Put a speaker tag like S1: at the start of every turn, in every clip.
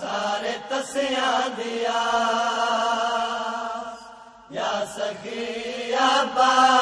S1: سارے تسیاں دیا۔ یا سخی ابا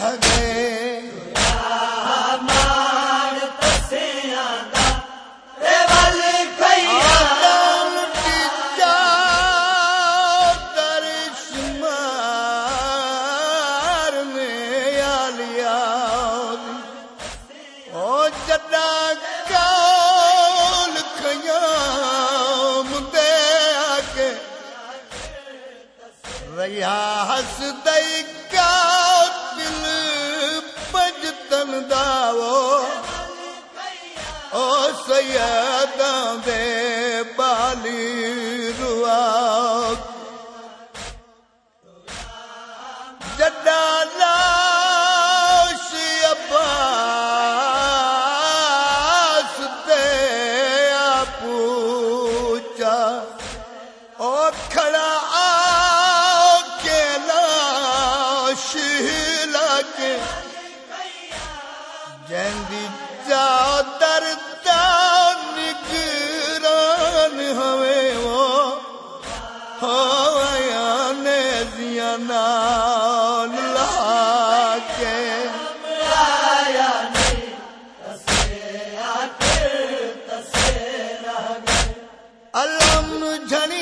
S2: ہے اور کھڑا آ کے جیندی جا دردا نگران ہوئے وہ۔ ہویا نیزیاں نال لا کے علم جھنی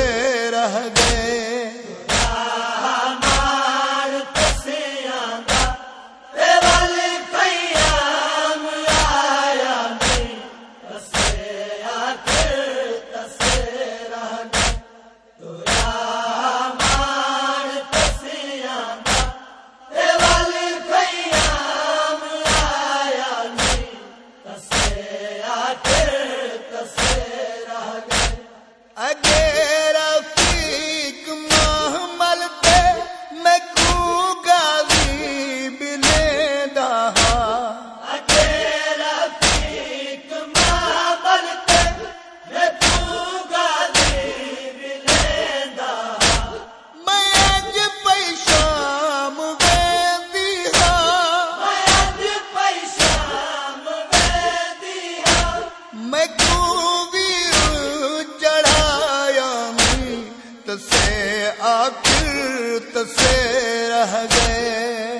S2: سے رہ گئے۔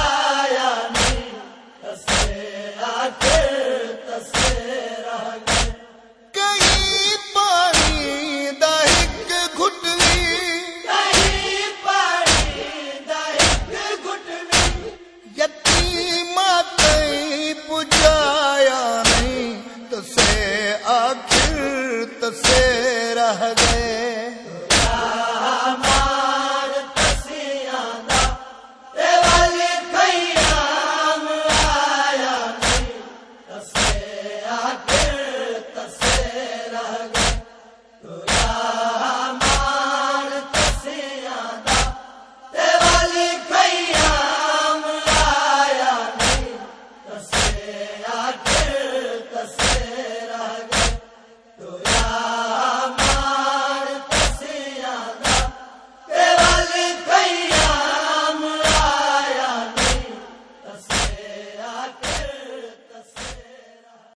S1: آیا